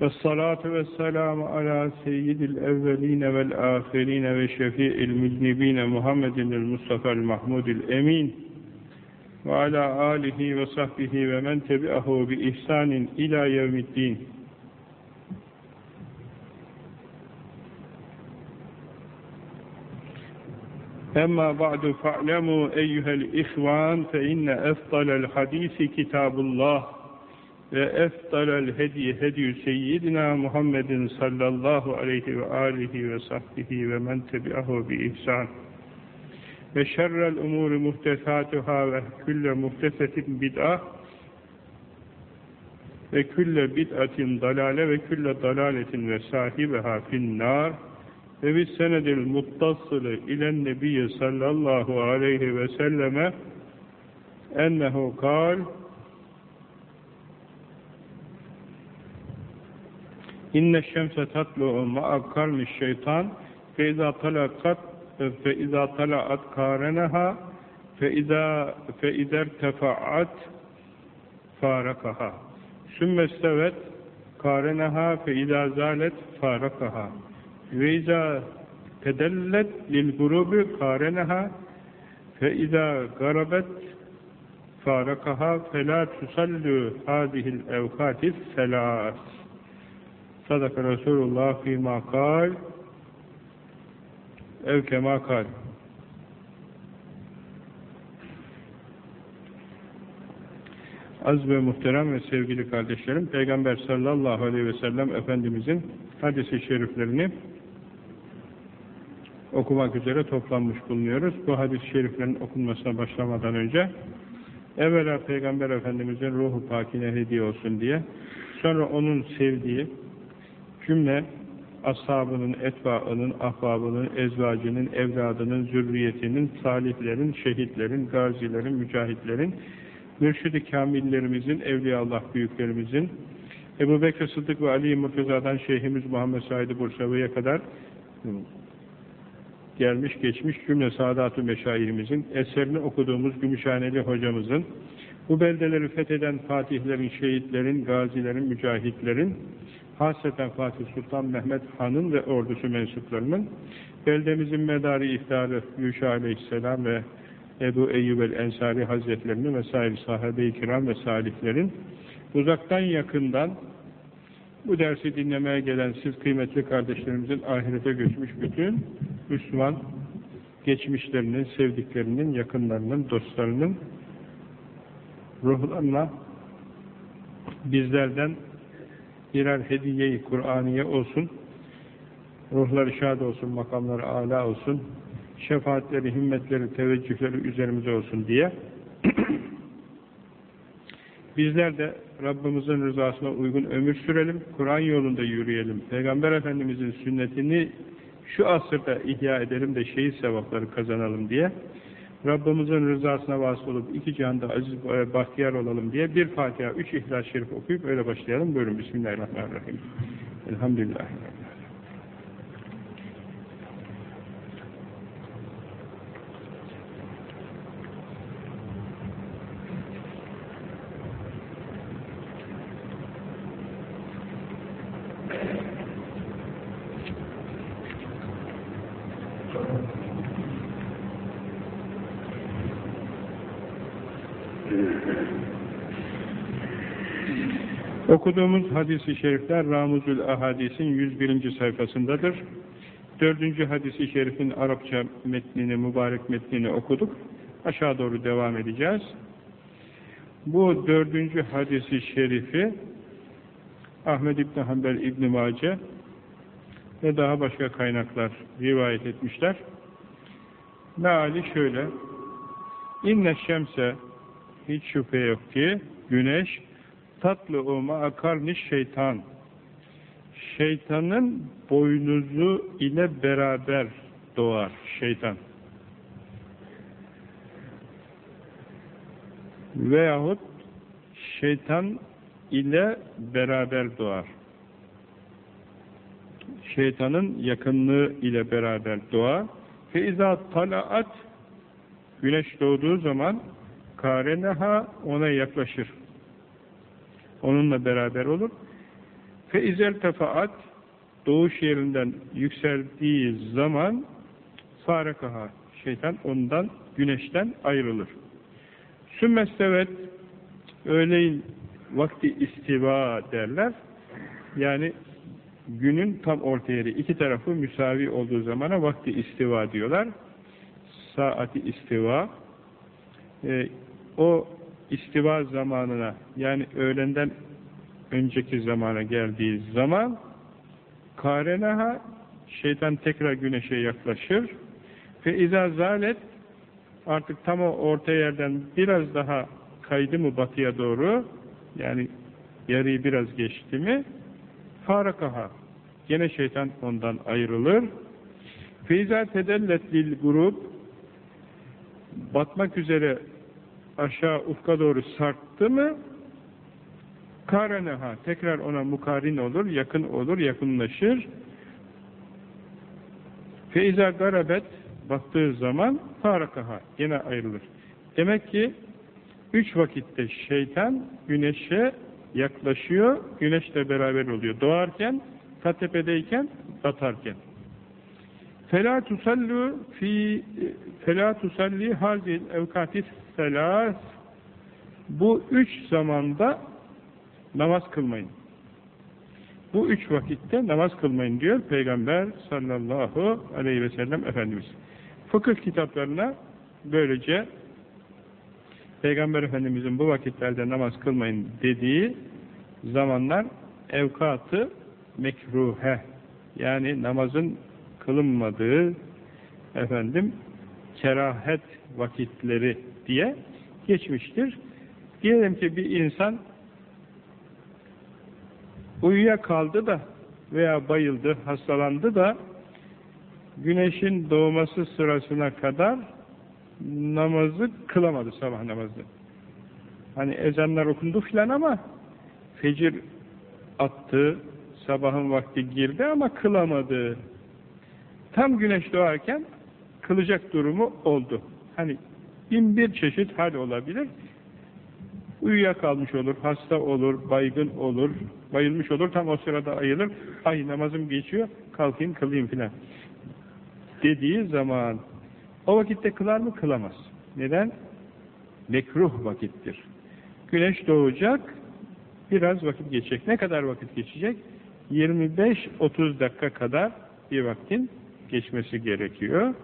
والصلاة والسلام على سيد الأولين والآخرين وشفيع المذنبين محمد المصطفى المحمود الأمين وعلى آله وصحبه ومن تبعه بإحسان إلى يوم الدين. أما بعد فاعلموا أيها الإخوان فإن أفضل الحديث كتاب الله. ve efdalel hediye hediyü seyyidina Muhammedin sallallahu aleyhi ve alihi ve sahbihi ve men tebi'ahu bi ihsan. Ve şerrel umuri muhtesatuhâ ve külle muhtesetin bid'ah ve külle bid'atin dalale ve külle dalaletin ve sahibeha finnâr. Ve bis senedil muttasılı ilen nebiyye sallallahu aleyhi ve selleme ennehu kal İnne şemse tatlu'u ma'akkarmiş şeytan fe izâ talakat fe izâ talaat kâreneha fe izâ fe ider tefaat farakaha sümme stevet kâreneha fe izâ zâlet farakaha ve izâ tedellet lil gurubi kâreneha fe izâ garabet farakaha fe la tusallü hâzihil evkâtif selâs Sadaka Resulullah fîmâ kal evkemâ kal. Az ve muhterem ve sevgili kardeşlerim, Peygamber sallallahu aleyhi ve sellem Efendimizin hadisi şeriflerini okumak üzere toplanmış bulunuyoruz. Bu hadis-i şeriflerin okunmasına başlamadan önce evvela Peygamber Efendimizin ruhu pakine hediye olsun diye sonra onun sevdiği cümle ashabının, etbaının, ahbabının, ezvacının, evladının, zürriyetinin, salihlerin, şehitlerin, gazilerin, mücahitlerin, mürşid-i kamillerimizin, evliyaullah büyüklerimizin, Ebu Bekir Sıddık ve Ali Murteza'dan Şeyhimiz Muhammed Said Bursavi'ye kadar gelmiş geçmiş cümle Sadat-ı Meşayihimizin, eserini okuduğumuz Gümüşhaneli hocamızın, bu beldeleri fetheden fatihlerin, şehitlerin, gazilerin, mücahitlerin, hasreten Fatih Sultan Mehmet Han'ın ve ordusu mensuplarının, beldemizin medarı iftarı Yuşa Aleyhisselam ve Ebu Eyyub el-Ensari Hazretlerinin vesaire sahabe-i kiram ve salihlerin, uzaktan yakından bu dersi dinlemeye gelen siz kıymetli kardeşlerimizin ahirete göçmüş bütün Müslüman geçmişlerinin, sevdiklerinin, yakınlarının, dostlarının ruhlarına bizlerden birer hediye-i Kur'aniye olsun, ruhları şad olsun, makamları âlâ olsun, şefaatleri, himmetleri, teveccühleri üzerimize olsun diye. Bizler de Rabbimizin rızasına uygun ömür sürelim, Kur'an yolunda yürüyelim, Peygamber Efendimizin sünnetini şu asırda ihya edelim de şehit sevapları kazanalım diye Rabbimizin rızasına vasıl olup iki cihanda aziz e, bahtiyar olalım diye bir Fatiha, üç İhlas-ı Şerif okuyup öyle başlayalım. Buyurun Bismillahirrahmanirrahim. Elhamdülillah. Okuduğumuz hadis-i şerifler Ramuzül Ahadis'in 101. sayfasındadır. Dördüncü hadis-i şerifin Arapça metnini, mübarek metnini okuduk. Aşağı doğru devam edeceğiz. Bu dördüncü hadisi şerifi Ahmed İbni Hanbel İbni Mace ve daha başka kaynaklar rivayet etmişler. Meali şöyle İnne şemse hiç şüphe yok ki güneş tatlı olma akarniş şeytan. Şeytanın boynuzu ile beraber doğar şeytan. Veyahut şeytan ile beraber doğar. Şeytanın yakınlığı ile beraber doğar. Feiza talaat güneş doğduğu zaman kareneha ona yaklaşır onunla beraber olur. Fe izel tefaat doğuş yerinden yükseldiği zaman farakaha şeytan ondan güneşten ayrılır. Sümmestevet öğleyin vakti istiva derler. Yani günün tam orta yeri iki tarafı müsavi olduğu zamana vakti istiva diyorlar. Saati istiva. Ee, o istiva zamanına yani öğlenden önceki zamana geldiği zaman karenaha şeytan tekrar güneşe yaklaşır. Ve izâ zalet artık tam o orta yerden biraz daha kaydı mı batıya doğru yani yarıyı biraz geçti mi farakaha gene şeytan ondan ayrılır. Feyza tedellet lil grup batmak üzere aşağı ufka doğru sarktı mı kareneha tekrar ona mukarin olur, yakın olur, yakınlaşır. Feiza garabet baktığı zaman farakaha yine ayrılır. Demek ki üç vakitte şeytan güneşe yaklaşıyor, güneşle beraber oluyor. Doğarken, katepedeyken, batarken. Fela tusallu fi fela tusalli hazil evkatis selas bu üç zamanda namaz kılmayın. Bu üç vakitte namaz kılmayın diyor Peygamber sallallahu aleyhi ve sellem Efendimiz. Fıkıh kitaplarına böylece Peygamber Efendimizin bu vakitlerde namaz kılmayın dediği zamanlar evkatı mekruhe yani namazın kılınmadığı efendim kerahet vakitleri diye geçmiştir. Diyelim ki bir insan uyuyakaldı da veya bayıldı, hastalandı da güneşin doğması sırasına kadar namazı kılamadı sabah namazı. Hani ezanlar okundu filan ama fecir attı, sabahın vakti girdi ama kılamadı. Tam güneş doğarken kılacak durumu oldu. Hani bin bir çeşit hal olabilir. Uyuyakalmış olur, hasta olur, baygın olur, bayılmış olur, tam o sırada ayılır. Ay namazım geçiyor, kalkayım kılayım filan. Dediği zaman o vakitte kılar mı? Kılamaz. Neden? Mekruh vakittir. Güneş doğacak, biraz vakit geçecek. Ne kadar vakit geçecek? 25-30 dakika kadar bir vaktin geçmesi gerekiyor.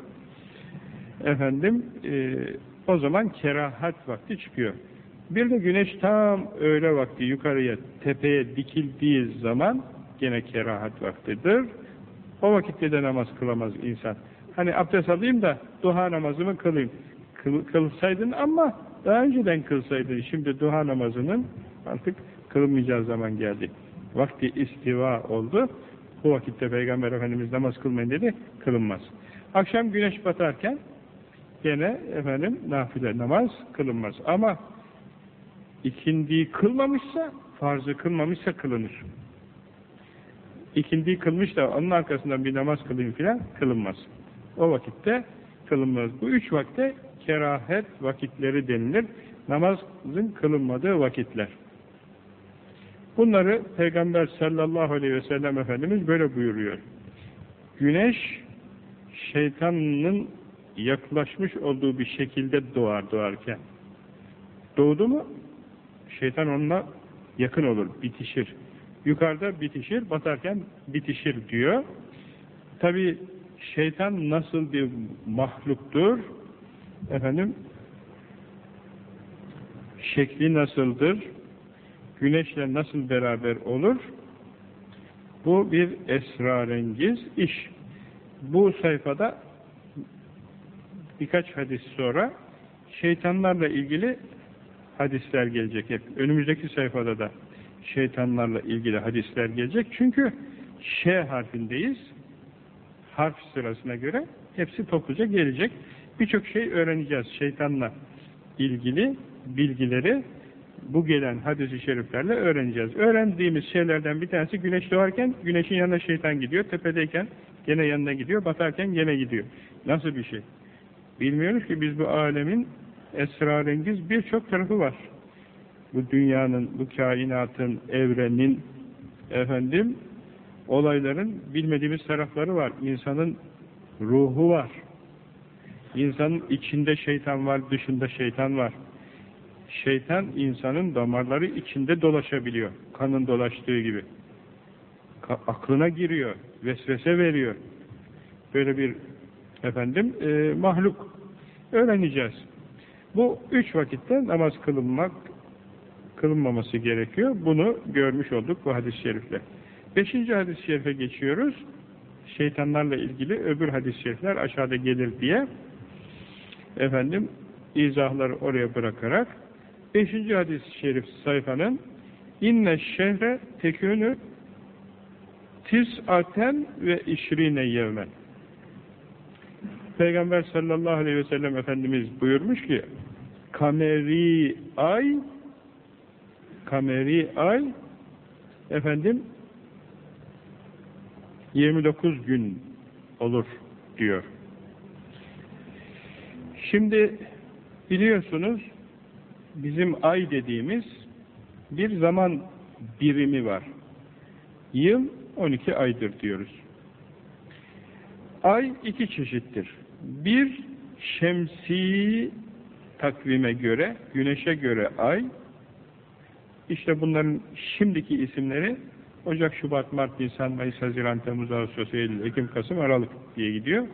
Efendim, e, o zaman kerahat vakti çıkıyor. Bir de güneş tam öğle vakti yukarıya, tepeye dikildiği zaman gene kerahat vaktidir. O vakitte de namaz kılamaz insan. Hani abdest alayım da duha namazımı kılayım. Kıl, kılsaydın ama daha önceden kılsaydın. Şimdi duha namazının artık kılınmayacağı zaman geldi. Vakti istiva oldu. Bu vakitte Peygamber Efendimiz namaz kılmayın dedi, kılınmaz. Akşam güneş batarken gene efendim nafile namaz kılınmaz. Ama ikindiyi kılmamışsa, farzı kılmamışsa kılınır. İkindiyi kılmış da onun arkasından bir namaz kılayım filan kılınmaz. O vakitte kılınmaz. Bu üç vakte kerahet vakitleri denilir. Namazın kılınmadığı vakitler. Bunları Peygamber sallallahu aleyhi ve sellem Efendimiz böyle buyuruyor. Güneş şeytanın yaklaşmış olduğu bir şekilde doğar doğarken. Doğdu mu şeytan onunla yakın olur, bitişir. Yukarıda bitişir, batarken bitişir diyor. Tabi şeytan nasıl bir mahluktur? Efendim şekli nasıldır? Güneşle nasıl beraber olur? Bu bir esrarengiz iş. Bu sayfada birkaç hadis sonra şeytanlarla ilgili hadisler gelecek hep. Önümüzdeki sayfada da şeytanlarla ilgili hadisler gelecek. Çünkü Ş harfindeyiz. Harf sırasına göre hepsi topluca gelecek. Birçok şey öğreneceğiz şeytanla ilgili bilgileri bu gelen hadis-i şeriflerle öğreneceğiz. Öğrendiğimiz şeylerden bir tanesi güneş doğarken güneşin yanına şeytan gidiyor. Tepedeyken gene yanına gidiyor. Batarken gene gidiyor. Nasıl bir şey? Bilmiyoruz ki biz bu alemin esrarengiz birçok tarafı var. Bu dünyanın, bu kainatın, evrenin efendim olayların bilmediğimiz tarafları var. İnsanın ruhu var. İnsanın içinde şeytan var, dışında şeytan var. Şeytan insanın damarları içinde dolaşabiliyor. Kanın dolaştığı gibi. Ka aklına giriyor, vesvese veriyor. Böyle bir efendim e, mahluk öğreneceğiz. Bu üç vakitte namaz kılınmak kılınmaması gerekiyor. Bunu görmüş olduk bu hadis-i şerifle. Beşinci hadis-i şerife geçiyoruz. Şeytanlarla ilgili öbür hadis-i şerifler aşağıda gelir diye efendim izahları oraya bırakarak beşinci hadis-i şerif sayfanın inne şehre tekünü tis'aten ve işrine yevmen Peygamber sallallahu aleyhi ve sellem Efendimiz buyurmuş ki kameri ay kameri ay efendim 29 gün olur diyor. Şimdi biliyorsunuz bizim ay dediğimiz bir zaman birimi var. Yıl 12 aydır diyoruz. Ay iki çeşittir. Bir şemsi takvime göre, güneşe göre ay, işte bunların şimdiki isimleri Ocak, Şubat, Mart, Nisan, Mayıs, Haziran, Temmuz, Ağustos, Eylül, Ekim, Kasım, Aralık diye gidiyor.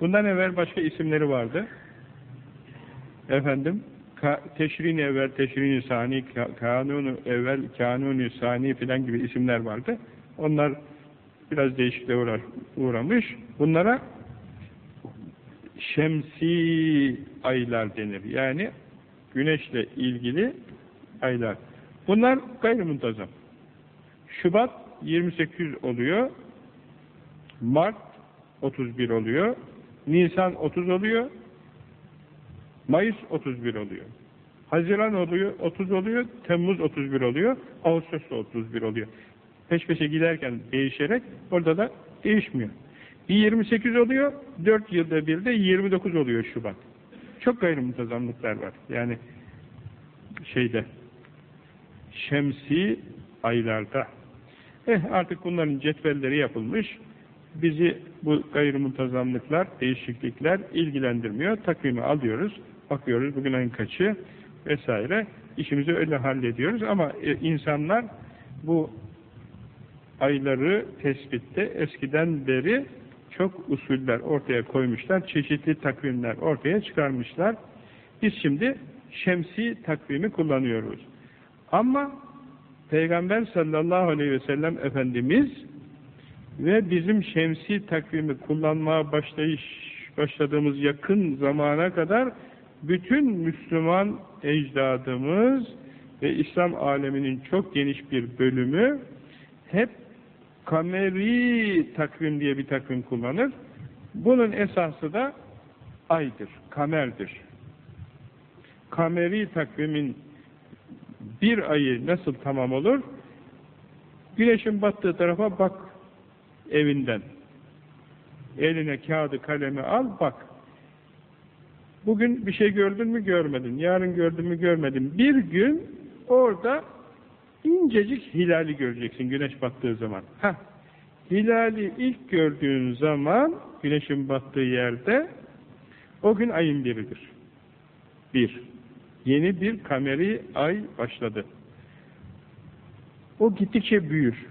Bundan evvel başka isimleri vardı. Efendim, teşrin evvel, teşrin sani, ka kanunu evvel, kanunu sani filan gibi isimler vardı. Onlar biraz değişikliğe uğramış. Bunlara şemsi aylar denir. Yani güneşle ilgili aylar. Bunlar gayrimuntazam. Şubat 28 oluyor. Mart 31 oluyor. Nisan 30 oluyor. Mayıs 31 oluyor. Haziran oluyor, 30 oluyor, Temmuz 31 oluyor, Ağustos 31 oluyor. Peş peşe giderken değişerek orada da değişmiyor. Bir 28 oluyor, 4 yılda bir de 29 oluyor Şubat. Çok gayrimuntazamlıklar var. Yani şeyde şemsi aylarda. Eh artık bunların cetvelleri yapılmış. Bizi bu gayrimuntazamlıklar, değişiklikler ilgilendirmiyor. Takvimi alıyoruz, bakıyoruz bugün ayın kaçı vesaire. İşimizi öyle hallediyoruz ama e, insanlar bu ayları tespitte eskiden beri çok usuller ortaya koymuşlar, çeşitli takvimler ortaya çıkarmışlar. Biz şimdi şemsi takvimi kullanıyoruz. Ama Peygamber sallallahu aleyhi ve sellem Efendimiz ve bizim şemsi takvimi kullanmaya başlayış, başladığımız yakın zamana kadar bütün Müslüman ecdadımız ve İslam aleminin çok geniş bir bölümü hep kameri takvim diye bir takvim kullanır. Bunun esası da aydır, kamerdir. Kameri takvimin bir ayı nasıl tamam olur? Güneşin battığı tarafa bak evinden. Eline kağıdı kalemi al bak. Bugün bir şey gördün mü görmedin. Yarın gördün mü görmedin. Bir gün orada incecik hilali göreceksin güneş battığı zaman. Heh. Hilali ilk gördüğün zaman güneşin battığı yerde o gün ayın biridir. Bir. Yeni bir kameri ay başladı. O gittikçe büyür.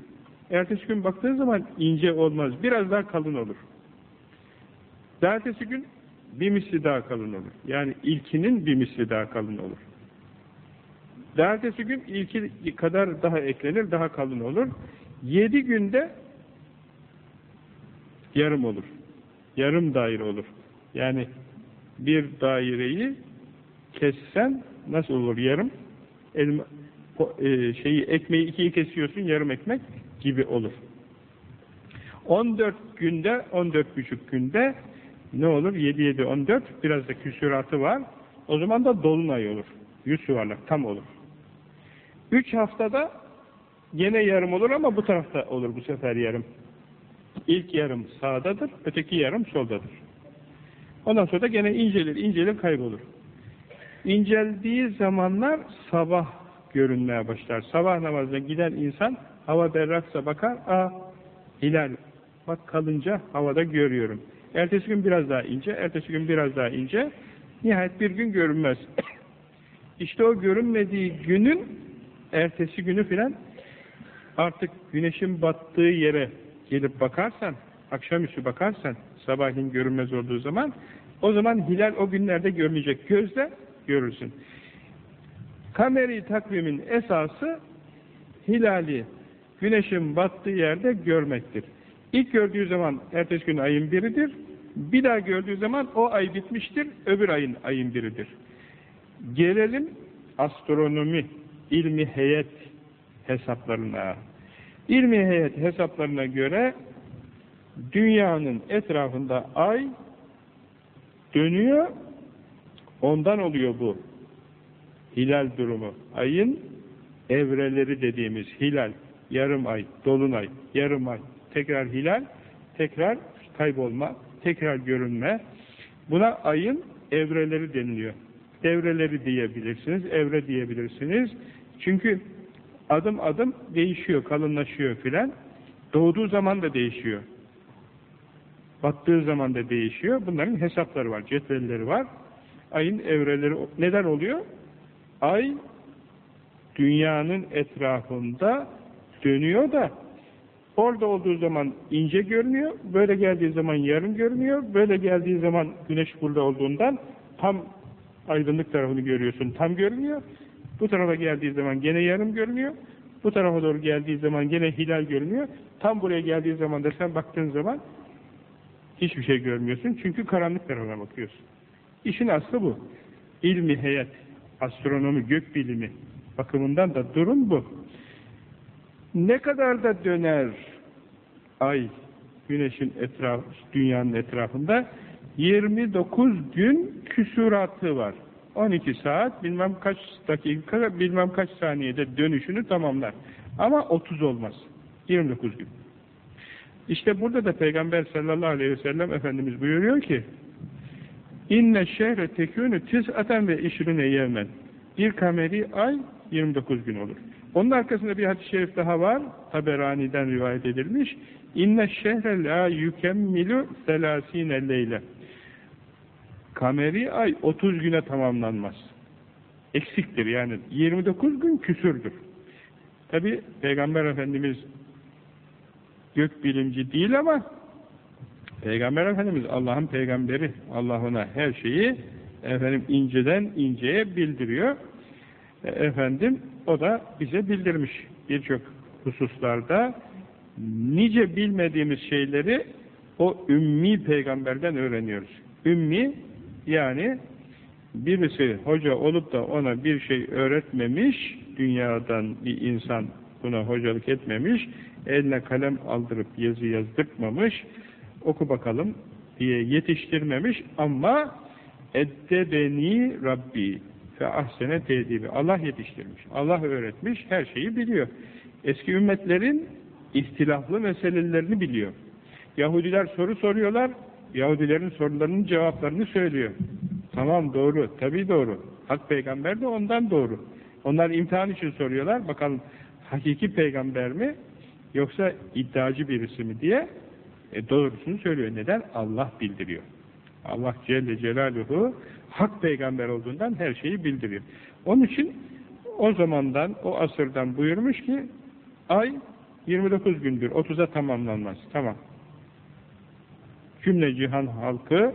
Ertesi gün baktığın zaman ince olmaz. Biraz daha kalın olur. Ertesi gün bir misli daha kalın olur. Yani ilkinin bir misli daha kalın olur. Ertesi gün ilki kadar daha eklenir, daha kalın olur. Yedi günde yarım olur. Yarım daire olur. Yani bir daireyi kessen nasıl olur yarım? Elma, e, şeyi ekmeği ikiye kesiyorsun yarım ekmek gibi olur. 14 günde 14 buçuk günde ne olur? 7 7 14 biraz da küsuratı var. O zaman da dolunay olur. Yüz yuvarlak tam olur. 3 haftada gene yarım olur ama bu tarafta olur bu sefer yarım. İlk yarım sağdadır, öteki yarım soldadır. Ondan sonra da gene incelir, incelir kaybolur. İnceldiği zamanlar sabah görünmeye başlar. Sabah namazına giden insan Hava berraksa bakar, aa hilal. Bak kalınca havada görüyorum. Ertesi gün biraz daha ince, ertesi gün biraz daha ince. Nihayet bir gün görünmez. işte o görünmediği günün ertesi günü filan artık güneşin battığı yere gelip bakarsan, akşamüstü bakarsan, sabahleyin görünmez olduğu zaman, o zaman hilal o günlerde görünecek. Gözle görürsün. Kameri takvimin esası hilali güneşin battığı yerde görmektir. İlk gördüğü zaman ertesi gün ayın biridir. Bir daha gördüğü zaman o ay bitmiştir, öbür ayın ayın biridir. Gelelim astronomi, ilmi heyet hesaplarına. İlmi heyet hesaplarına göre dünyanın etrafında ay dönüyor, ondan oluyor bu hilal durumu. Ayın evreleri dediğimiz hilal, yarım ay, dolunay, yarım ay, tekrar hilal, tekrar kaybolma, tekrar görünme. Buna ayın evreleri deniliyor. Devreleri diyebilirsiniz, evre diyebilirsiniz. Çünkü adım adım değişiyor, kalınlaşıyor filan. Doğduğu zaman da değişiyor. Battığı zaman da değişiyor. Bunların hesapları var, cetvelleri var. Ayın evreleri neden oluyor? Ay dünyanın etrafında dönüyor da orada olduğu zaman ince görünüyor, böyle geldiği zaman yarım görünüyor, böyle geldiği zaman güneş burada olduğundan tam aydınlık tarafını görüyorsun, tam görünüyor. Bu tarafa geldiği zaman gene yarım görünüyor. Bu tarafa doğru geldiği zaman gene hilal görünüyor. Tam buraya geldiği zaman da sen baktığın zaman hiçbir şey görmüyorsun. Çünkü karanlık tarafına bakıyorsun. İşin aslı bu. İlmi heyet, astronomi, gök bilimi bakımından da durum bu. Ne kadar da döner ay güneşin etrafı, dünyanın etrafında 29 gün küsuratı var. 12 saat bilmem kaç dakika bilmem kaç saniyede dönüşünü tamamlar. Ama 30 olmaz. 29 gün. İşte burada da Peygamber sallallahu aleyhi ve sellem Efendimiz buyuruyor ki İnne şehre tekûnü tis'aten ve işrine yevmen. Bir kameri ay 29 gün olur. Onun arkasında bir hadis-i şerif daha var. Taberani'den rivayet edilmiş. İnne şehre la yukemmilu selasine leyle. Kameri ay 30 güne tamamlanmaz. Eksiktir yani. 29 gün küsürdür. Tabi Peygamber Efendimiz gök bilimci değil ama Peygamber Efendimiz Allah'ın peygamberi. Allah ona her şeyi efendim inceden inceye bildiriyor. E, efendim o da bize bildirmiş birçok hususlarda nice bilmediğimiz şeyleri o ümmi peygamberden öğreniyoruz. Ümmi yani birisi hoca olup da ona bir şey öğretmemiş, dünyadan bir insan buna hocalık etmemiş, eline kalem aldırıp yazı yazdırmamış, oku bakalım diye yetiştirmemiş ama eddebeni Rabbi fe ahsene tedibi. Allah yetiştirmiş, Allah öğretmiş, her şeyi biliyor. Eski ümmetlerin ihtilaflı meselelerini biliyor. Yahudiler soru soruyorlar, Yahudilerin sorularının cevaplarını söylüyor. Tamam doğru, tabi doğru. Hak peygamber de ondan doğru. Onlar imtihan için soruyorlar, bakalım hakiki peygamber mi, yoksa iddiacı birisi mi diye e, doğrusunu söylüyor. Neden? Allah bildiriyor. Allah Celle Celaluhu hak peygamber olduğundan her şeyi bildiriyor. Onun için o zamandan, o asırdan buyurmuş ki ay 29 gündür, 30'a tamamlanmaz. Tamam. Cümle cihan halkı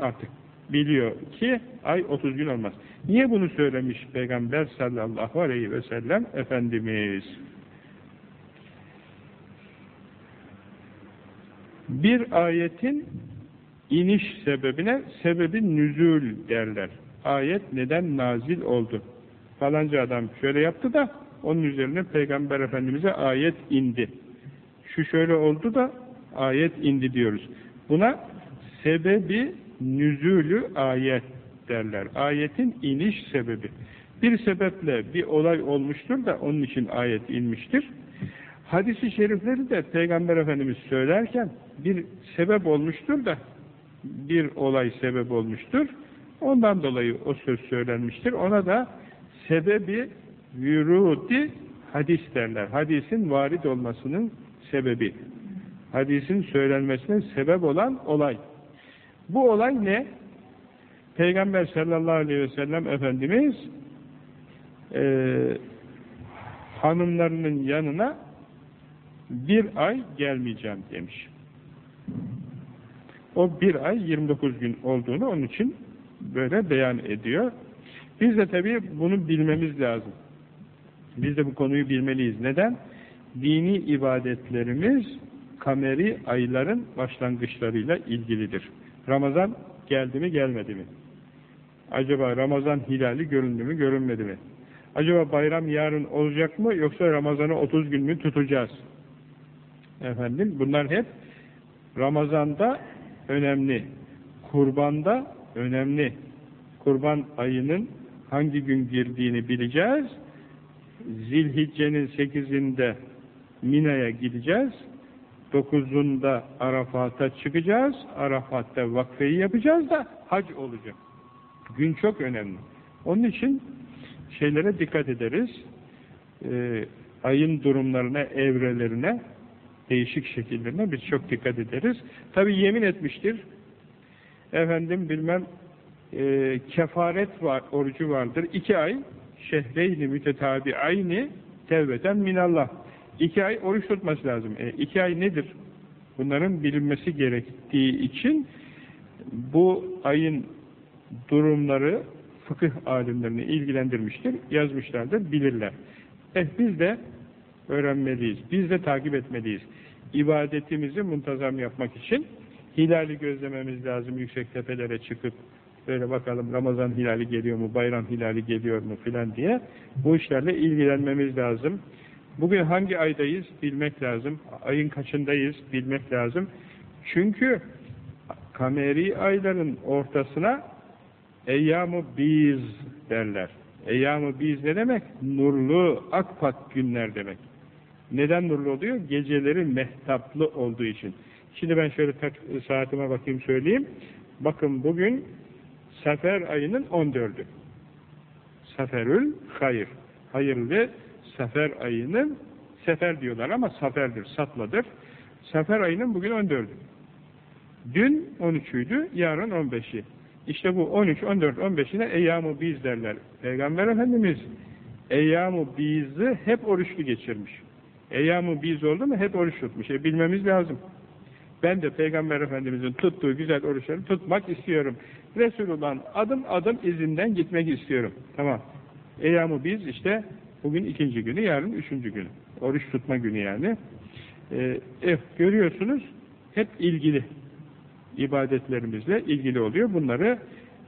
artık biliyor ki ay 30 gün olmaz. Niye bunu söylemiş Peygamber sallallahu aleyhi ve sellem Efendimiz? Bir ayetin iniş sebebine sebebi nüzül derler. Ayet neden nazil oldu? Falanca adam şöyle yaptı da onun üzerine Peygamber Efendimiz'e ayet indi. Şu şöyle oldu da ayet indi diyoruz. Buna sebebi nüzülü ayet derler. Ayetin iniş sebebi. Bir sebeple bir olay olmuştur da onun için ayet inmiştir. Hadis-i şerifleri de Peygamber Efendimiz söylerken bir sebep olmuştur da bir olay sebep olmuştur. Ondan dolayı o söz söylenmiştir. Ona da sebebi vürudi hadis derler. Hadisin varid olmasının sebebi. Hadisin söylenmesine sebep olan olay. Bu olay ne? Peygamber sallallahu aleyhi ve sellem Efendimiz e, hanımlarının yanına bir ay gelmeyeceğim demiş. O bir ay 29 gün olduğunu onun için böyle beyan ediyor. Biz de tabii bunu bilmemiz lazım. Biz de bu konuyu bilmeliyiz. Neden? Dini ibadetlerimiz kameri ayların başlangıçlarıyla ilgilidir. Ramazan geldi mi gelmedi mi? Acaba Ramazan hilali göründü mü görünmedi mi? Acaba bayram yarın olacak mı yoksa Ramazan'ı 30 gün mü tutacağız? Efendim bunlar hep Ramazan'da önemli. Kurbanda önemli. Kurban ayının hangi gün girdiğini bileceğiz. Zilhicce'nin 8'inde Mina'ya gideceğiz. 9'unda Arafat'a çıkacağız. Arafat'ta vakfeyi yapacağız da hac olacak. Gün çok önemli. Onun için şeylere dikkat ederiz. Ee, ayın durumlarına, evrelerine, değişik şekillerine biz çok dikkat ederiz. Tabi yemin etmiştir. Efendim bilmem e, kefaret var, orucu vardır. İki ay şehreyni mütetabi ayni tevbeten minallah. İki ay oruç tutması lazım. E, iki ay nedir? Bunların bilinmesi gerektiği için bu ayın durumları fıkıh alimlerini ilgilendirmiştir, yazmışlardır, bilirler. Eh biz de öğrenmeliyiz, biz de takip etmeliyiz. İbadetimizi muntazam yapmak için hilali gözlememiz lazım yüksek tepelere çıkıp böyle bakalım Ramazan hilali geliyor mu, bayram hilali geliyor mu filan diye bu işlerle ilgilenmemiz lazım. Bugün hangi aydayız bilmek lazım. Ayın kaçındayız bilmek lazım. Çünkü kameri ayların ortasına eyyam biz derler. eyyam biz ne demek? Nurlu, akpak günler demek. Neden nurlu oluyor? Geceleri mehtaplı olduğu için. Şimdi ben şöyle saatime bakayım söyleyeyim. Bakın bugün Sefer ayının 14'ü. Seferül hayır. Hayırlı Sefer ayının Sefer diyorlar ama Saferdir, Satladır. Sefer ayının bugün 14'ü. Dün 13'üydü, yarın 15'i. İşte bu 13, 14, 15'ine eyyam-ı biz derler. Peygamber Efendimiz eyyam-ı bizi hep oruçlu geçirmiş. Eyyam-ı biz oldu mu hep oruç tutmuş. E bilmemiz lazım. Ben de Peygamber Efendimiz'in tuttuğu güzel oruçları tutmak istiyorum. Resulullah'ın adım adım izinden gitmek istiyorum. Tamam. Eyyam-ı biz işte bugün ikinci günü, yarın üçüncü günü. Oruç tutma günü yani. Ee, e, görüyorsunuz hep ilgili ibadetlerimizle ilgili oluyor. Bunları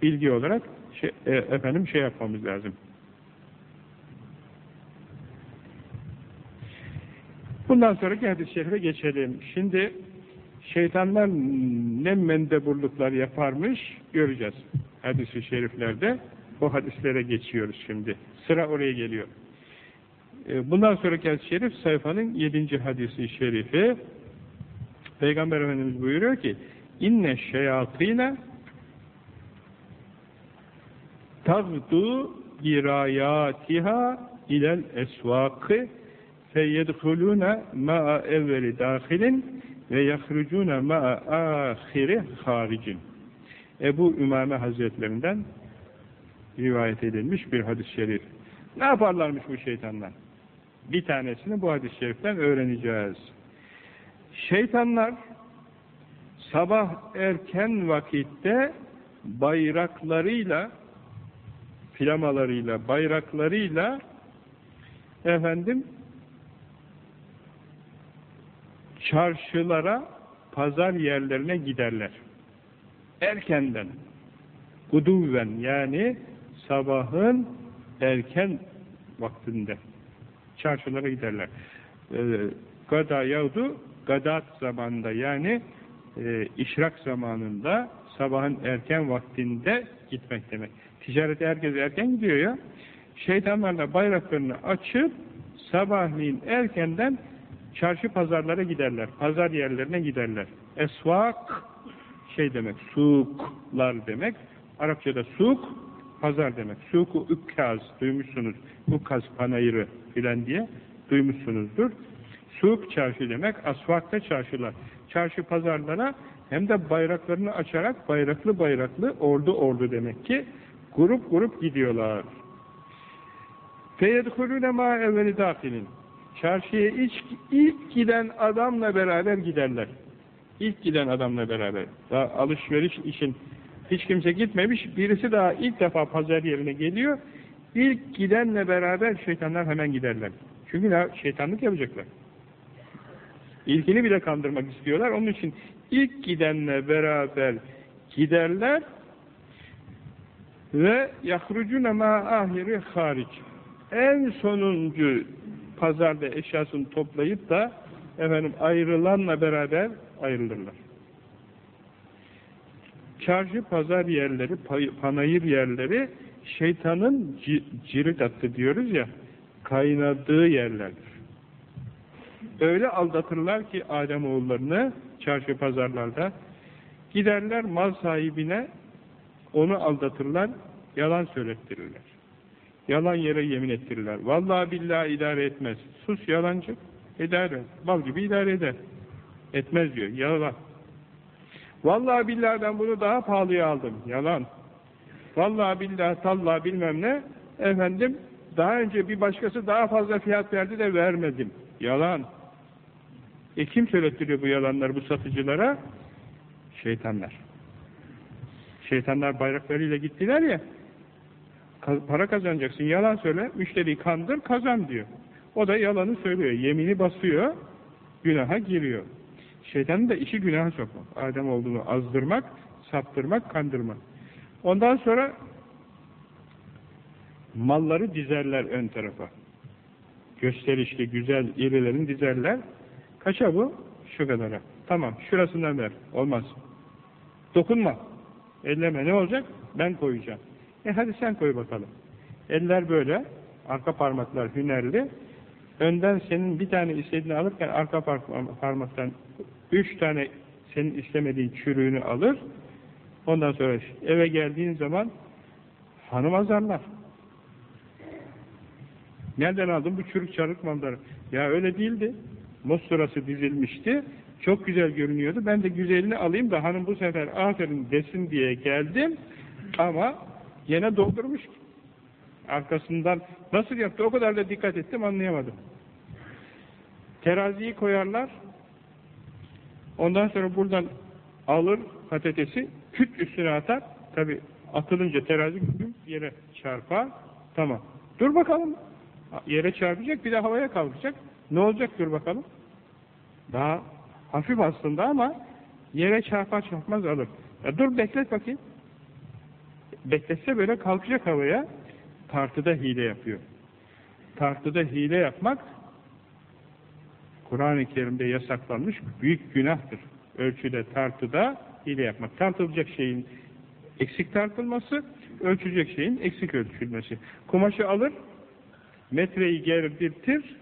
bilgi olarak şey, e, efendim şey yapmamız lazım. Bundan sonraki hadis-i şerife geçelim. Şimdi şeytanlar ne mendeburluklar yaparmış göreceğiz hadis-i şeriflerde. O hadislere geçiyoruz şimdi. Sıra oraya geliyor. E, bundan sonraki hadis-i şerif sayfanın yedinci hadisi şerifi. Peygamber Efendimiz buyuruyor ki inne şeyatine tagdu girayatiha ilel esvakı feyedhulûne ma'a evveli dâhilin ve yahrucûne ma'a âhiri haricin. Ebu Ümame Hazretlerinden rivayet edilmiş bir hadis-i şerif. Ne yaparlarmış bu şeytanlar? Bir tanesini bu hadis-i şeriften öğreneceğiz. Şeytanlar sabah erken vakitte bayraklarıyla flamalarıyla, bayraklarıyla efendim çarşılara, pazar yerlerine giderler. Erkenden, guduven yani sabahın erken vaktinde çarşılara giderler. Ee, gada yavdu, gadat zamanında yani e, işrak zamanında sabahın erken vaktinde gitmek demek. Ticarete herkes erken gidiyor ya. Şeytanlarla bayraklarını açıp sabahleyin erkenden çarşı pazarlara giderler. Pazar yerlerine giderler. Esvak şey demek, suklar demek. Arapçada suk, Pazar demek. Suku ükkaz duymuşsunuz. Ukkaz panayırı filan diye duymuşsunuzdur. Suk çarşı demek. Asfakta çarşılar. Çarşı pazarlara hem de bayraklarını açarak bayraklı bayraklı ordu ordu demek ki grup grup gidiyorlar. Feyedhulüne ma evveli dâfilin. Çarşıya ilk, ilk giden adamla beraber giderler. İlk giden adamla beraber. Daha alışveriş için hiç kimse gitmemiş. Birisi daha ilk defa pazar yerine geliyor. İlk gidenle beraber şeytanlar hemen giderler. Çünkü şeytanlık yapacaklar. İlkini bile kandırmak istiyorlar. Onun için ilk gidenle beraber giderler ve yahrucune ma ahiri hariç. En sonuncu pazarda eşyasını toplayıp da efendim ayrılanla beraber ayrılırlar. Çarşı pazar yerleri, panayır yerleri şeytanın cirit attı diyoruz ya kaynadığı yerlerdir. Öyle aldatırlar ki Adem oğullarını çarşı pazarlarda giderler mal sahibine onu aldatırlar, yalan söylettirirler. Yalan yere yemin ettirirler. Vallahi billahi idare etmez. Sus yalancı. Eder. Bal gibi idare eder. Etmez diyor. Yalan. Vallahi billahi ben bunu daha pahalıya aldım. Yalan. Vallahi billahi tallahi bilmem ne. Efendim daha önce bir başkası daha fazla fiyat verdi de vermedim. Yalan. E kim söylettiriyor bu yalanları bu satıcılara? Şeytanlar. Şeytanlar bayraklarıyla gittiler ya, para kazanacaksın, yalan söyle, müşteriyi kandır, kazan diyor. O da yalanı söylüyor, yemini basıyor, günaha giriyor. Şeytanın da işi günaha sokmak. Adem olduğunu azdırmak, saptırmak, kandırmak. Ondan sonra malları dizerler ön tarafa. Gösterişli, güzel irilerin dizerler. Kaça bu? Şu kadara. Tamam, şurasından ver. Olmaz. Dokunma. Elleme. Ne olacak? Ben koyacağım. E hadi sen koy bakalım. Eller böyle. Arka parmaklar hünerli. Önden senin bir tane istediğini alırken arka parmaktan üç tane senin istemediğin çürüğünü alır. Ondan sonra eve geldiğin zaman hanım azarlar. Nereden aldın bu çürük çarık malları? Ya öyle değildi. Mosturası dizilmişti. Çok güzel görünüyordu. Ben de güzelini alayım da hanım bu sefer aferin desin diye geldim. Ama yine doldurmuş. Arkasından nasıl yaptı o kadar da dikkat ettim anlayamadım. Teraziyi koyarlar. Ondan sonra buradan alır patatesi küt üstüne atar. Tabi atılınca terazi yere çarpar. Tamam. Dur bakalım. Yere çarpacak bir de havaya kalkacak. Ne olacak dur bakalım. Daha hafif aslında ama yere çarpar çarpmaz alır. Ya dur beklet bakayım. Bekletse böyle kalkacak havaya. Tartıda hile yapıyor. Tartıda hile yapmak Kur'an-ı Kerim'de yasaklanmış büyük günahtır. Ölçüde, tartıda hile yapmak. Tartılacak şeyin eksik tartılması, ölçecek şeyin eksik ölçülmesi. Kumaşı alır, metreyi gerdirtir,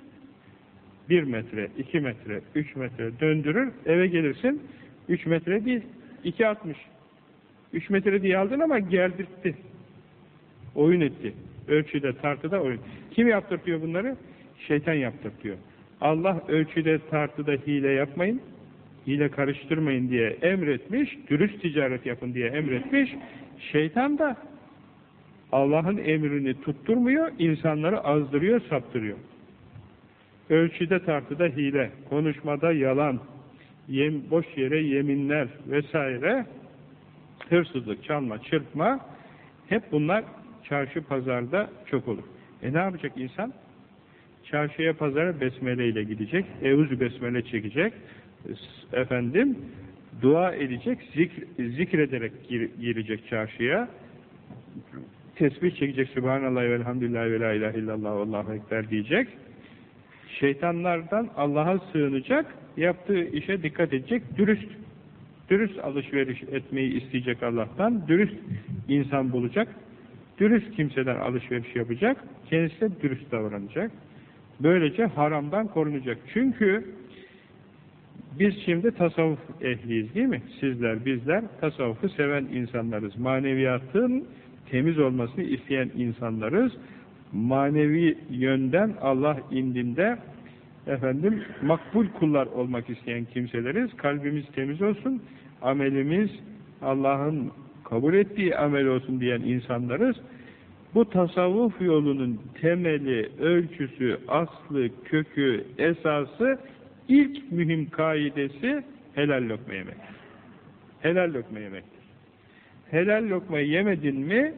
bir metre, iki metre, üç metre döndürür, eve gelirsin, üç metre değil, iki altmış. Üç metre diye aldın ama gerdirtti. Oyun etti. Ölçüde, tartıda oyun. Kim yaptırtıyor bunları? Şeytan yaptırtıyor. Allah ölçüde, tartıda hile yapmayın, hile karıştırmayın diye emretmiş, dürüst ticaret yapın diye emretmiş. Şeytan da Allah'ın emrini tutturmuyor, insanları azdırıyor, saptırıyor. Ölçüde tartıda hile, konuşmada yalan, yem, boş yere yeminler vesaire, hırsızlık, çalma, çırpma, hep bunlar çarşı pazarda çok olur. E ne yapacak insan? Çarşıya pazara besmele ile gidecek, evuz besmele çekecek, efendim dua edecek, zikr, zikrederek gir, girecek çarşıya, tesbih çekecek, Subhanallah ve elhamdülillah ve la ilahe illallah Allahu ekber diyecek, şeytanlardan Allah'a sığınacak, yaptığı işe dikkat edecek, dürüst, dürüst alışveriş etmeyi isteyecek Allah'tan, dürüst insan bulacak, dürüst kimseden alışveriş yapacak, kendisi de dürüst davranacak. Böylece haramdan korunacak. Çünkü biz şimdi tasavvuf ehliyiz değil mi? Sizler, bizler tasavvufu seven insanlarız. Maneviyatın temiz olmasını isteyen insanlarız manevi yönden Allah indinde efendim makbul kullar olmak isteyen kimseleriz. Kalbimiz temiz olsun, amelimiz Allah'ın kabul ettiği amel olsun diyen insanlarız. Bu tasavvuf yolunun temeli, ölçüsü, aslı, kökü, esası, ilk mühim kaidesi helal lokma yemek. Helal lokma yemektir. Helal lokma yemedin mi,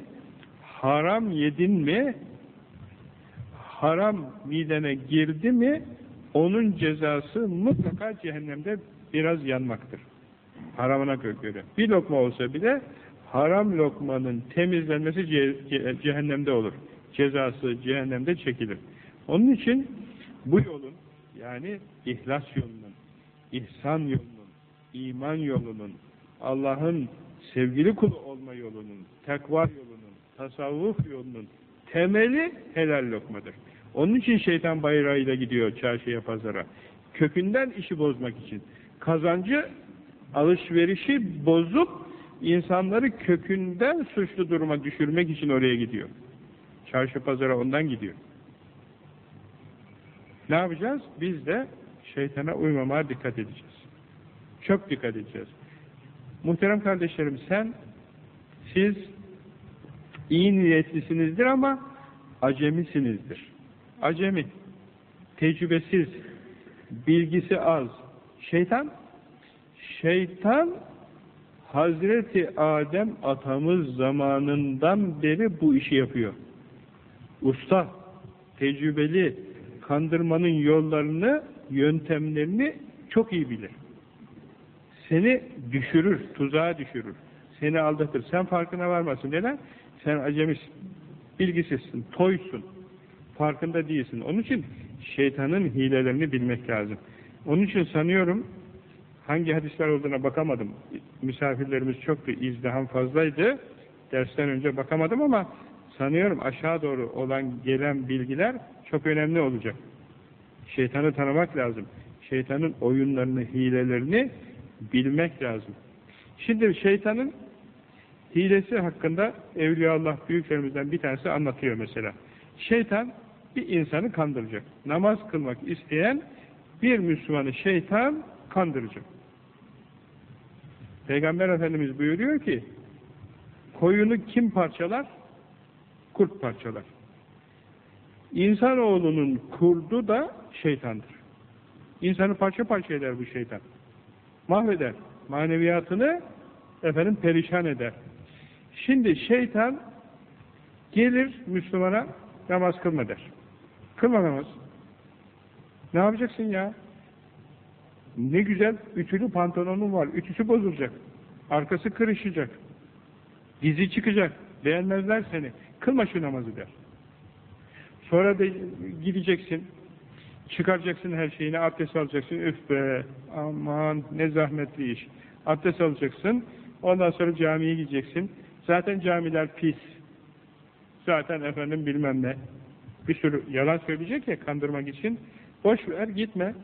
haram yedin mi, haram midene girdi mi, onun cezası mutlaka cehennemde biraz yanmaktır. Haramına göre. Bir lokma olsa bile haram lokmanın temizlenmesi cehennemde olur. Cezası cehennemde çekilir. Onun için bu yolun yani ihlas yolunun, ihsan yolunun, iman yolunun, Allah'ın sevgili kulu olma yolunun, tekva yolunun, tasavvuf yolunun temeli helal lokmadır. Onun için şeytan bayrağıyla gidiyor çarşıya pazara. Kökünden işi bozmak için. Kazancı, alışverişi bozup insanları kökünden suçlu duruma düşürmek için oraya gidiyor. Çarşı pazara ondan gidiyor. Ne yapacağız? Biz de şeytana uymamaya dikkat edeceğiz. Çok dikkat edeceğiz. Muhterem kardeşlerim sen, siz iyi niyetlisinizdir ama acemisinizdir. Acemi, tecrübesiz, bilgisi az. Şeytan, şeytan Hazreti Adem atamız zamanından beri bu işi yapıyor. Usta, tecrübeli, kandırmanın yollarını, yöntemlerini çok iyi bilir. Seni düşürür, tuzağa düşürür. Seni aldatır. Sen farkına varmasın. Neden? Sen acemisin, bilgisizsin, toysun. Farkında değilsin. Onun için şeytanın hilelerini bilmek lazım. Onun için sanıyorum hangi hadisler olduğuna bakamadım. Misafirlerimiz çoktu, izdiham fazlaydı. Dersten önce bakamadım ama sanıyorum aşağı doğru olan gelen bilgiler çok önemli olacak. Şeytanı tanımak lazım. Şeytanın oyunlarını, hilelerini bilmek lazım. Şimdi şeytanın hilesi hakkında Evliyaullah büyüklerimizden bir tanesi anlatıyor mesela. Şeytan bir insanı kandıracak. Namaz kılmak isteyen bir Müslümanı şeytan kandıracak. Peygamber Efendimiz buyuruyor ki koyunu kim parçalar? Kurt parçalar. İnsanoğlunun kurdu da şeytandır. İnsanı parça parça eder bu şeytan. Mahveder. Maneviyatını efendim perişan eder. Şimdi şeytan gelir Müslümana namaz kılma der. Kılma namaz. Ne yapacaksın ya? Ne güzel ütülü pantolonun var. Ütüsü bozulacak. Arkası kırışacak. Dizi çıkacak. Beğenmezler seni. Kılma şu namazı der. Sonra da gideceksin. Çıkaracaksın her şeyini. Abdest alacaksın. Üf be. Aman ne zahmetli iş. Abdest alacaksın. Ondan sonra camiye gideceksin. Zaten camiler pis. Zaten efendim bilmem ne. Bir sürü yalan söyleyecek ya kandırmak için. Boş ver gitme.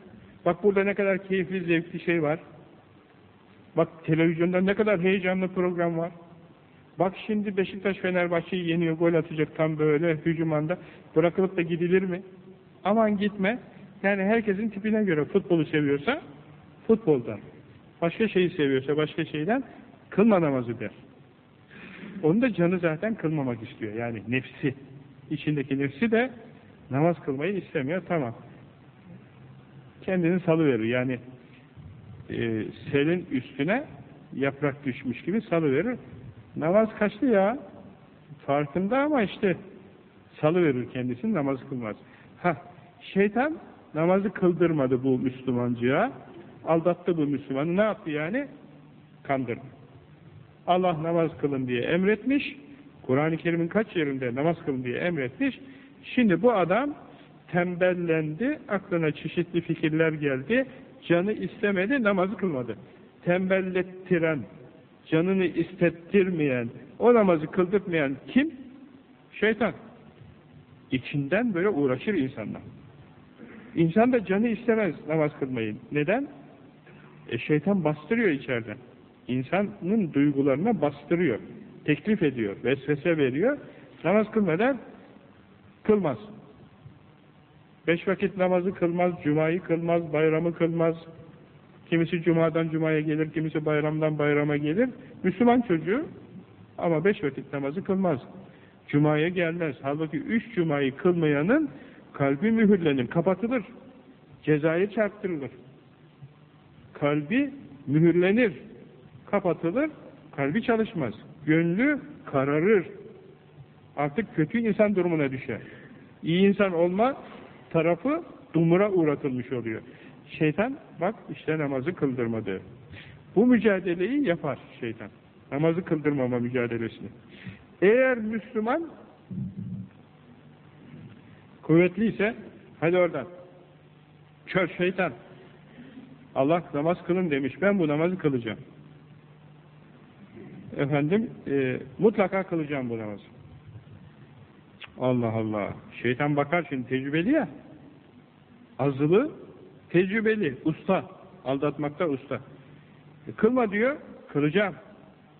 Bak burada ne kadar keyifli, zevkli şey var. Bak televizyonda ne kadar heyecanlı program var. Bak şimdi Beşiktaş Fenerbahçe'yi yeniyor, gol atacak tam böyle hücum anda. Bırakılıp da gidilir mi? Aman gitme. Yani herkesin tipine göre futbolu seviyorsa futboldan. Başka şeyi seviyorsa başka şeyden kılma namazı der. Onun da canı zaten kılmamak istiyor. Yani nefsi. içindeki nefsi de namaz kılmayı istemiyor. Tamam kendini salıverir. Yani e, selin üstüne yaprak düşmüş gibi salıverir. Namaz kaçtı ya. Farkında ama işte salıverir kendisini namaz kılmaz. Ha, şeytan namazı kıldırmadı bu Müslümancıya. Aldattı bu Müslümanı. Ne yaptı yani? Kandırdı. Allah namaz kılın diye emretmiş. Kur'an-ı Kerim'in kaç yerinde namaz kılın diye emretmiş. Şimdi bu adam tembellendi, aklına çeşitli fikirler geldi, canı istemedi, namazı kılmadı. Tembellettiren, canını istettirmeyen, o namazı kıldırtmayan kim? Şeytan. İçinden böyle uğraşır insanlar. İnsan da canı istemez namaz kılmayı. Neden? E şeytan bastırıyor içeriden. İnsanın duygularına bastırıyor. Teklif ediyor, vesvese veriyor. Namaz kılmadan kılmaz. Beş vakit namazı kılmaz, cumayı kılmaz, bayramı kılmaz. Kimisi cumadan cumaya gelir, kimisi bayramdan bayrama gelir. Müslüman çocuğu ama beş vakit namazı kılmaz. Cumaya gelmez. Halbuki üç cumayı kılmayanın kalbi mühürlenir, kapatılır. Cezaya çarptırılır. Kalbi mühürlenir, kapatılır, kalbi çalışmaz. Gönlü kararır. Artık kötü insan durumuna düşer. İyi insan olma tarafı dumura uğratılmış oluyor. Şeytan bak işte namazı kıldırmadı. Bu mücadeleyi yapar şeytan. Namazı kıldırmama mücadelesini. Eğer Müslüman kuvvetliyse hadi oradan. Kör şeytan. Allah namaz kılın demiş. Ben bu namazı kılacağım. Efendim e, mutlaka kılacağım bu namazı. Allah Allah. Şeytan bakar şimdi tecrübeli ya. Azılı tecrübeli, usta. Aldatmakta usta. E, kılma diyor, kılacağım.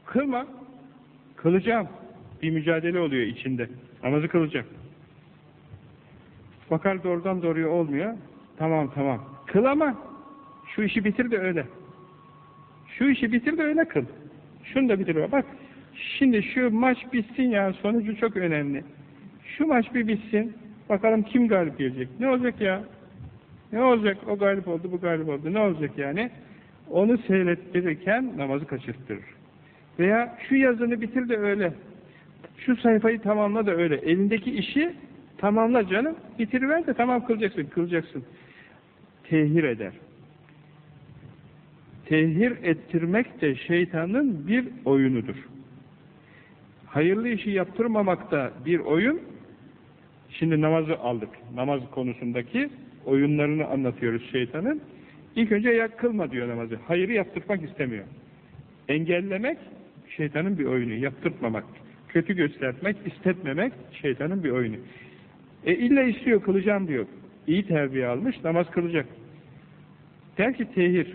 Kılma, kılacağım. Bir mücadele oluyor içinde. Namazı kılacak. Bakar doğrudan doğruya olmuyor. Tamam tamam. Kıl ama şu işi bitir de öyle. Şu işi bitir de öyle kıl. Şunu da bitir. Bak şimdi şu maç bitsin ya sonucu çok önemli. Şu maç bir bitsin. Bakalım kim galip gelecek. Ne olacak ya? Ne olacak? O galip oldu, bu galip oldu. Ne olacak yani? Onu seyrettirirken namazı kaçırtırır. Veya şu yazını bitir de öyle. Şu sayfayı tamamla da öyle. Elindeki işi tamamla canım. Bitiriver de tamam kılacaksın, kılacaksın. Tehir eder. Tehir ettirmek de şeytanın bir oyunudur. Hayırlı işi yaptırmamak da bir oyun. Şimdi namazı aldık. Namaz konusundaki oyunlarını anlatıyoruz şeytanın. İlk önce ya kılma diyor namazı. Hayırı yaptırmak istemiyor. Engellemek şeytanın bir oyunu. Yaptırtmamak. Kötü göstermek, istetmemek şeytanın bir oyunu. E illa istiyor kılacağım diyor. İyi terbiye almış namaz kılacak. Der ki tehir.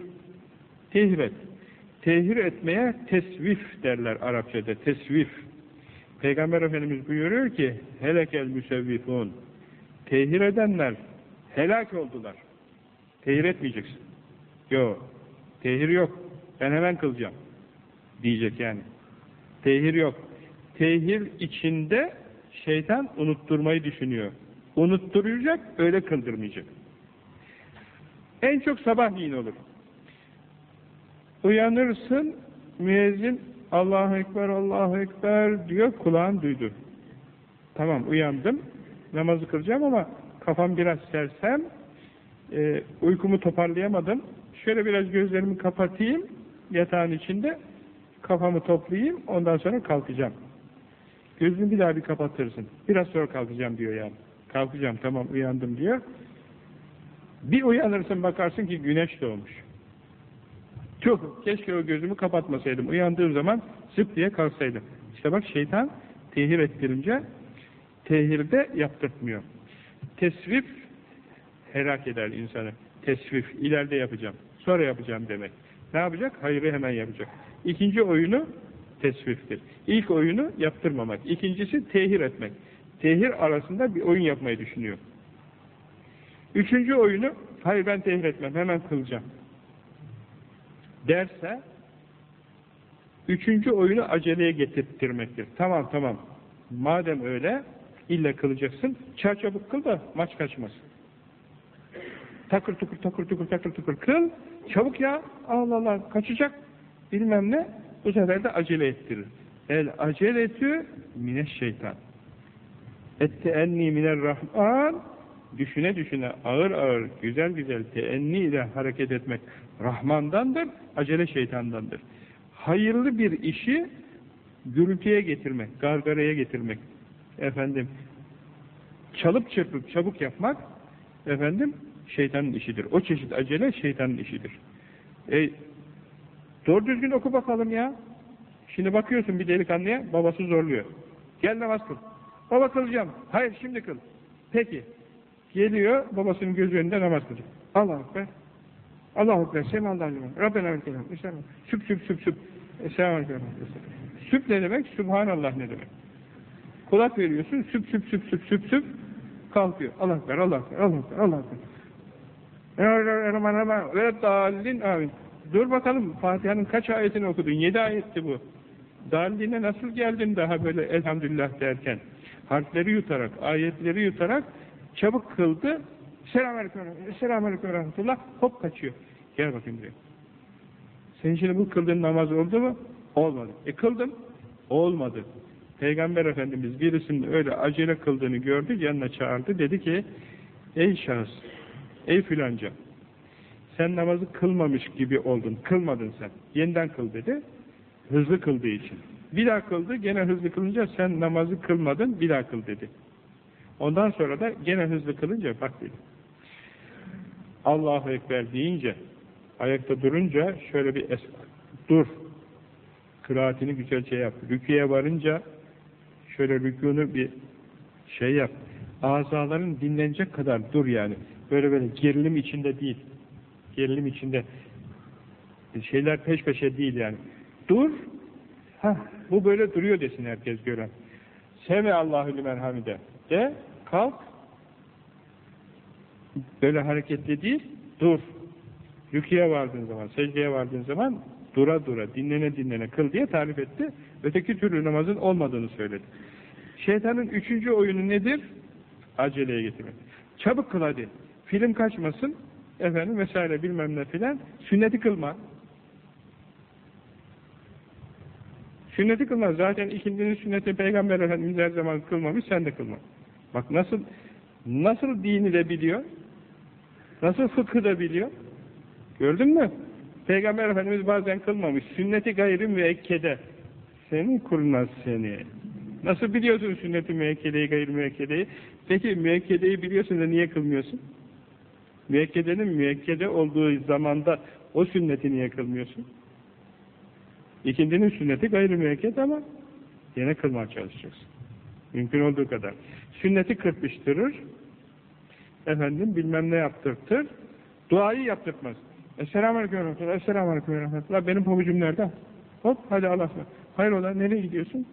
Tehir et. Tehir etmeye tesvif derler Arapçada. Tesvif. Peygamber Efendimiz buyuruyor ki helekel müsevvifun. Tehir edenler helak oldular. Tehir etmeyeceksin. Yok. Tehir yok. Ben hemen kılacağım. Diyecek yani. Tehir yok. Tehir içinde şeytan unutturmayı düşünüyor. Unutturacak, öyle kıldırmayacak. En çok sabahleyin olur. Uyanırsın, müezzin Allahu Ekber, Allahu Ekber diyor, kulağın duydu. Tamam uyandım, namazı kılacağım ama kafam biraz sersem, e, uykumu toparlayamadım. Şöyle biraz gözlerimi kapatayım yatağın içinde, kafamı toplayayım, ondan sonra kalkacağım. Gözünü bir daha bir kapatırsın. Biraz sonra kalkacağım diyor yani. Kalkacağım, tamam uyandım diyor. Bir uyanırsın bakarsın ki güneş doğmuş. Çok, keşke o gözümü kapatmasaydım. Uyandığım zaman zıp diye kalksaydım. İşte bak şeytan tehir ettirince tehirde yaptırtmıyor. Tesvif helak eder insanı. Tesvif, ileride yapacağım. Sonra yapacağım demek. Ne yapacak? Hayrı hemen yapacak. İkinci oyunu tesviftir. İlk oyunu yaptırmamak. İkincisi tehir etmek. Tehir arasında bir oyun yapmayı düşünüyor. Üçüncü oyunu, hayır ben tehir etmem, hemen kılacağım. Derse, üçüncü oyunu aceleye getirttirmektir. Tamam tamam, madem öyle, illa kılacaksın, çarçabuk kıl da maç kaçmaz. Takır tukur takır tukur takır tukur kıl, çabuk ya, Allah Allah, kaçacak, bilmem ne, bu sefer de acele ettirir. El aceletü mine şeytan. Ette enni miner rahman düşüne düşüne ağır ağır güzel güzel teenni ile hareket etmek Rahmandandır, acele şeytandandır. Hayırlı bir işi gürültüye getirmek, gargaraya getirmek, efendim çalıp çırpıp çabuk yapmak efendim şeytanın işidir. O çeşit acele şeytanın işidir. E, doğru düzgün oku bakalım ya. Şimdi bakıyorsun bir delikanlıya, babası zorluyor. Gel namaz kıl. Baba kılacağım. Hayır şimdi kıl. Peki. Geliyor, babasının gözü önünde namaz kılacak. Allahu Ekber. Allahu Ekber. Semallahu aleyhi Rabbena vel Süp süp süp süp. Esselamu Süp ne demek? Subhanallah ne demek? Kulak veriyorsun, süp süp süp süp süp süp. Kalkıyor. Allah ver, Allah ver, Allah ver, Allah ver. Ve dalin amin. Dur bakalım Fatiha'nın kaç ayetini okudun? Yedi ayetti bu. Daline nasıl geldin daha böyle elhamdülillah derken? Harfleri yutarak, ayetleri yutarak çabuk kıldı. Selamünaleyküm, selamünaleyküm rahmetullah. Hop kaçıyor. Gel bakayım diyor. Senin şimdi bu kıldığın namaz oldu mu? Olmadı. E kıldım. Olmadı. Peygamber Efendimiz birisinin öyle acele kıldığını gördü, yanına çağırdı. Dedi ki, ey şahıs, ey filanca, sen namazı kılmamış gibi oldun, kılmadın sen. Yeniden kıl dedi, hızlı kıldığı için. Bir daha kıldı, gene hızlı kılınca sen namazı kılmadın, bir daha kıl dedi. Ondan sonra da gene hızlı kılınca, bak dedi. Allahu Ekber deyince, ayakta durunca şöyle bir es dur. Kıraatini güzelce yap. Rüküye varınca şöyle rükûnu bir şey yap. Azaların dinlenecek kadar dur yani. Böyle böyle gerilim içinde değil. Gerilim içinde şeyler peş peşe değil yani. Dur. Heh, bu böyle duruyor desin herkes gören. Seme Allahü limen hamide. De kalk. Böyle hareketli değil. Dur. Rüküye vardığın zaman, secdeye vardığın zaman dura dura, dinlene dinlene kıl diye tarif etti. Öteki türlü namazın olmadığını söyledi. Şeytanın üçüncü oyunu nedir? Aceleye getirmek. Çabuk kıl hadi. Film kaçmasın, efendim vesaire bilmem ne filan. Sünneti kılma. Sünneti kılma. Zaten ikindinin sünneti Peygamber Efendimiz her zaman kılmamış, sen de kılma. Bak nasıl nasıl dini de biliyor, nasıl fıkhı da biliyor. Gördün mü? Peygamber Efendimiz bazen kılmamış. Sünneti gayrı müekkede. Seni kurnaz seni. Nasıl biliyorsun sünneti müekkedeyi, gayrı müekkedeyi? Peki müekkedeyi biliyorsun da niye kılmıyorsun? Müekkedenin müekkede olduğu zamanda o sünneti niye kılmıyorsun? İkindinin sünneti gayrı müekked ama yine kılmaya çalışacaksın. Mümkün olduğu kadar. Sünneti kırpıştırır, efendim bilmem ne yaptırtır, duayı yaptırtmaz. Esselamu Aleyküm ve Rahmetullah, Esselamu Aleyküm Rahmetullah, benim pabucum nerede? Hop, hadi Allah'a Hayrola, nereye gidiyorsun?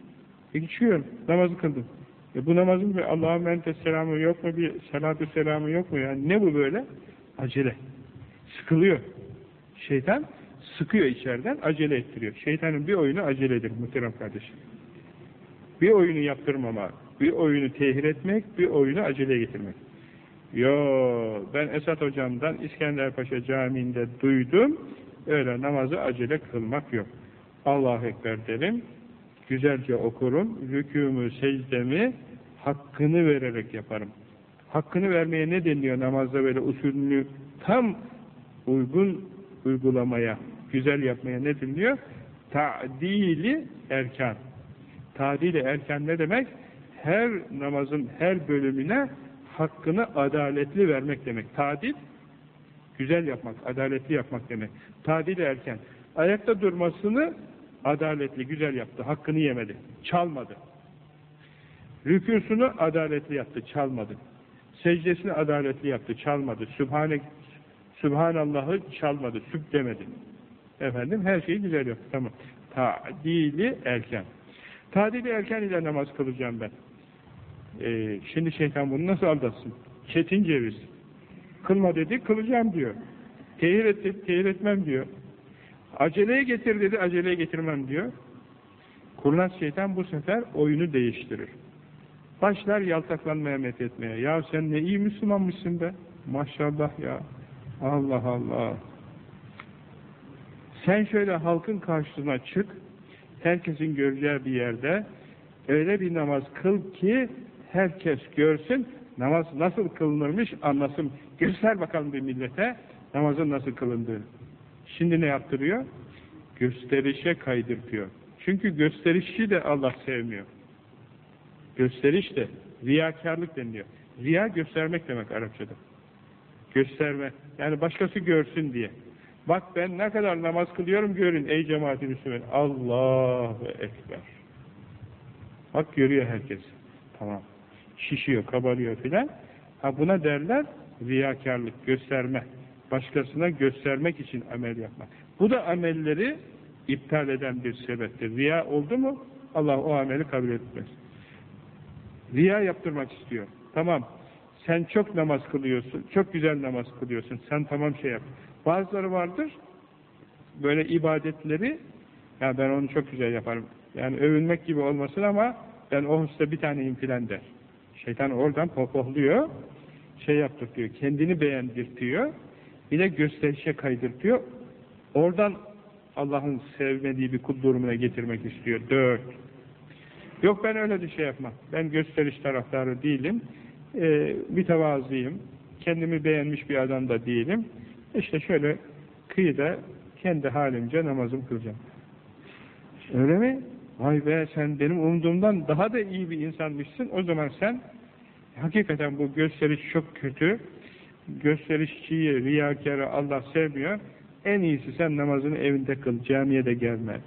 E geçiyorum, namazı kıldım. E bu namazın bir Allah'a mente selamı yok mu, bir salatü selamı yok mu? Yani ne bu böyle? Acele. Sıkılıyor. Şeytan sıkıyor içeriden, acele ettiriyor. Şeytanın bir oyunu aceledir muhterem kardeşim. Bir oyunu yaptırmama, bir oyunu tehir etmek, bir oyunu acele getirmek. Yo, ben Esat hocamdan İskenderpaşa Camii'nde duydum, öyle namazı acele kılmak yok. Allahu Ekber derim, güzelce okurum, rükûmü, secdemi hakkını vererek yaparım. Hakkını vermeye ne deniyor namazda böyle usulünü tam uygun uygulamaya, güzel yapmaya ne deniliyor? Ta'dili erkan. Tadili erken ne demek? Her namazın her bölümüne hakkını adaletli vermek demek. Tadil, güzel yapmak, adaletli yapmak demek. Tadil erken. Ayakta durmasını adaletli, güzel yaptı. Hakkını yemedi. Çalmadı. Rükûsunu adaletli yaptı. Çalmadı. Secdesini adaletli yaptı. Çalmadı. Sübhane, Sübhanallah'ı çalmadı. Süb demedi. Efendim her şeyi güzel yaptı. Tamam. Tadili erken. Tadili erken ile namaz kılacağım ben. Ee, şimdi şeytan bunu nasıl aldatsın? Çetin ceviz. Kılma dedi, kılacağım diyor. Tehir etti, tehir etmem diyor. Aceleye getir dedi, aceleye getirmem diyor. Kurnaz şeytan bu sefer oyunu değiştirir. Başlar yaltaklanmaya methetmeye. Ya sen ne iyi Müslümanmışsın be. Maşallah ya. Allah Allah. Sen şöyle halkın karşısına çık. Herkesin göreceği bir yerde öyle bir namaz kıl ki herkes görsün, namaz nasıl kılınırmış anlasın. Göster bakalım bir millete namazın nasıl kılındığını. Şimdi ne yaptırıyor? Gösterişe kaydırtıyor. Çünkü gösterişi de Allah sevmiyor. Gösteriş de riyakarlık deniliyor. Riya göstermek demek Arapçada. Gösterme. Yani başkası görsün diye. Bak ben ne kadar namaz kılıyorum görün ey cemaat-i Müslüman. Allahu Ekber. Bak görüyor herkes. Tamam. Şişiyor, kabarıyor filan. Ha buna derler riyakarlık, gösterme. Başkasına göstermek için amel yapmak. Bu da amelleri iptal eden bir sebeptir. Riya oldu mu Allah o ameli kabul etmez. Riya yaptırmak istiyor. Tamam. Sen çok namaz kılıyorsun, çok güzel namaz kılıyorsun, sen tamam şey yap. Bazıları vardır, böyle ibadetleri, ya ben onu çok güzel yaparım. Yani övünmek gibi olmasın ama ben o hususta bir taneyim filan der. Şeytan oradan pohpohluyor, şey yaptırtıyor, kendini beğendirtiyor, bir de gösterişe kaydırtıyor. Oradan Allah'ın sevmediği bir kul durumuna getirmek istiyor. Dört. Yok ben öyle bir şey yapmam. Ben gösteriş taraftarı değilim. Ee, mütevazıyım. Kendimi beğenmiş bir adam da değilim. İşte şöyle kıyıda kendi halimce namazım kılacağım. Öyle mi? Vay be sen benim umduğumdan daha da iyi bir insanmışsın. O zaman sen hakikaten bu gösteriş çok kötü. Gösterişçiyi, riyakarı Allah sevmiyor. En iyisi sen namazını evinde kıl, camiye de gelme.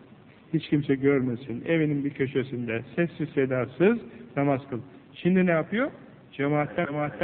Hiç kimse görmesin. Evinin bir köşesinde sessiz sedasız namaz kıl. Şimdi ne yapıyor? Cemaatten, cemaatten